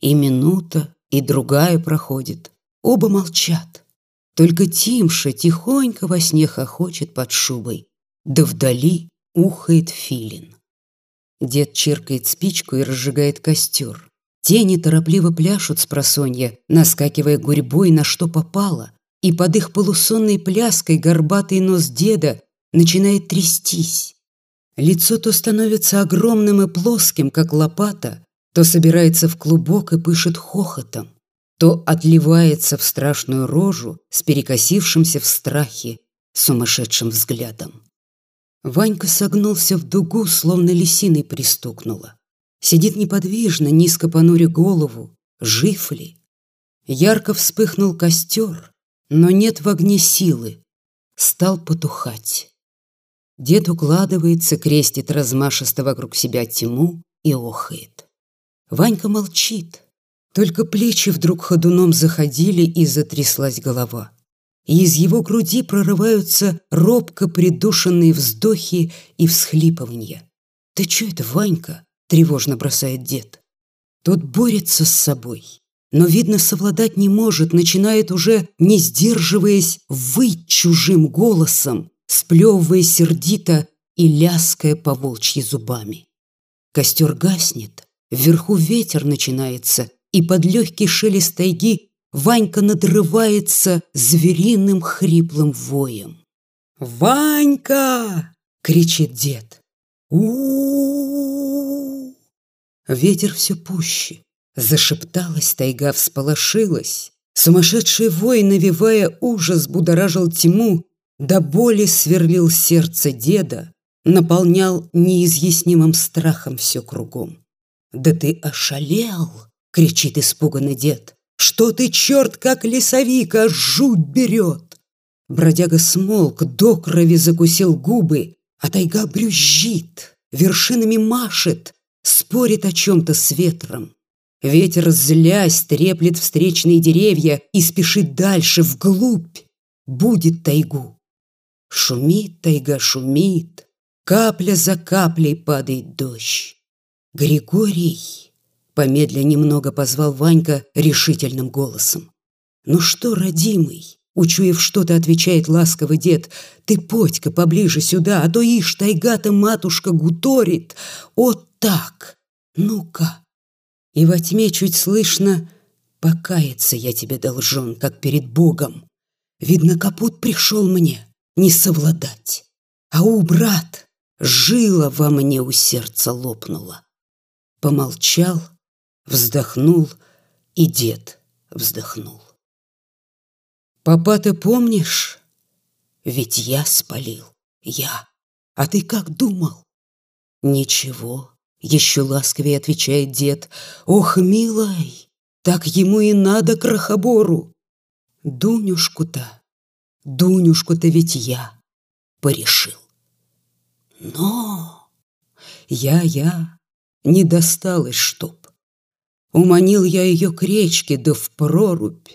И минута, и другая проходит. Оба молчат. Только Тимша тихонько во сне хохочет под шубой, да вдали ухает филин. Дед чиркает спичку и разжигает костер. Тени торопливо пляшут с просонья, наскакивая гурьбой на что попало, и под их полусонной пляской горбатый нос деда начинает трястись. Лицо то становится огромным и плоским, как лопата, то собирается в клубок и пышет хохотом, то отливается в страшную рожу с перекосившимся в страхе сумасшедшим взглядом. Ванька согнулся в дугу, словно лисиной пристукнула. Сидит неподвижно, низко понуря голову. Жив ли? Ярко вспыхнул костер, но нет в огне силы. Стал потухать. Дед укладывается, крестит размашисто вокруг себя тьму и охает. Ванька молчит. Только плечи вдруг ходуном заходили и затряслась голова. И из его груди прорываются робко придушенные вздохи и всхлипывания. «Ты чё это, Ванька?» — тревожно бросает дед. Тот борется с собой, но, видно, совладать не может, начинает уже, не сдерживаясь, выть чужим голосом, сплевывая сердито и ляская по волчьи зубами. Костер гаснет, Вверху ветер начинается, и под легкий шелест тайги Ванька надрывается звериным хриплым воем. «Ванька!» — кричит дед. у Ветер все пуще. Зашепталась тайга, всполошилась. Сумасшедший вой, навевая ужас, будоражил тьму, до боли сверлил сердце деда, наполнял неизъяснимым страхом все кругом. «Да ты ошалел!» — кричит испуганный дед. «Что ты, черт, как лесовика, жуть берет!» Бродяга смолк, до крови закусил губы, а тайга брюзжит, вершинами машет, спорит о чем-то с ветром. Ветер, злясь, треплет встречные деревья и спешит дальше, вглубь, будет тайгу. Шумит тайга, шумит, капля за каплей падает дождь. «Григорий!» — помедля немного позвал Ванька решительным голосом. «Ну что, родимый?» — учуяв что-то, отвечает ласковый дед. «Ты, подька, поближе сюда, а то ишь, тайга-то матушка гуторит. Вот так! Ну-ка!» И во тьме чуть слышно «Покаяться я тебе должен, как перед Богом. Видно, капут пришел мне, не совладать. А у брат жила во мне у сердца лопнула помолчал, вздохнул, и дед вздохнул. «Папа, ты помнишь? Ведь я спалил, я. А ты как думал?» «Ничего», — еще ласковее отвечает дед. «Ох, милой, так ему и надо крохобору. Дунюшку-то, Дунюшку-то ведь я порешил. Но я-я не досталось чтоб. Уманил я ее к речке, да в прорубь.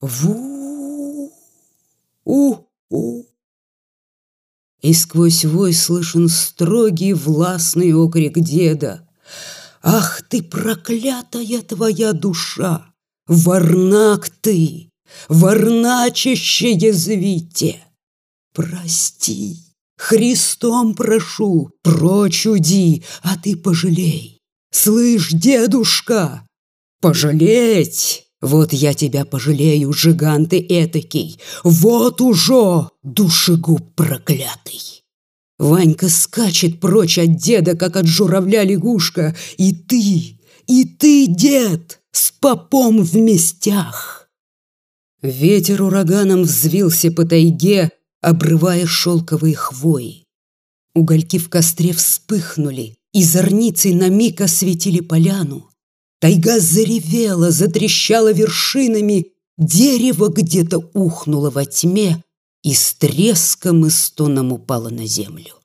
Ву, у, у. И сквозь вой слышен строгий властный окрик деда. Ах ты, проклятая твоя душа! Варнак ты, варначище язвите! Прости! Христом прошу, прочь уди, а ты пожалей. Слышь, дедушка, пожалеть! Вот я тебя пожалею, жиган ты этакий, вот уже душегуб проклятый. Ванька скачет прочь от деда, как от журавля лягушка, и ты, и ты, дед, с попом в местях. Ветер ураганом взвился по тайге, обрывая шелковые хвои. Угольки в костре вспыхнули, и зорницей на миг осветили поляну. Тайга заревела, затрещала вершинами, дерево где-то ухнуло во тьме и с треском и стоном упало на землю.